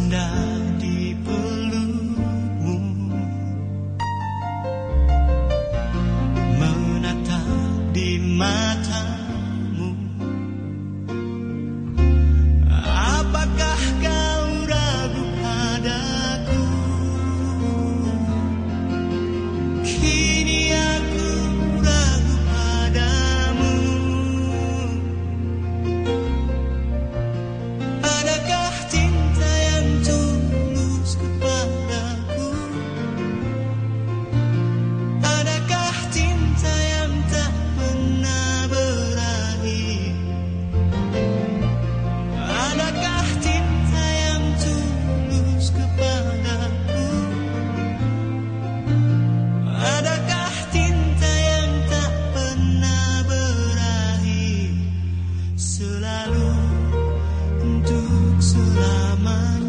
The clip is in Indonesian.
indah di pelukmu Menatap di mata selama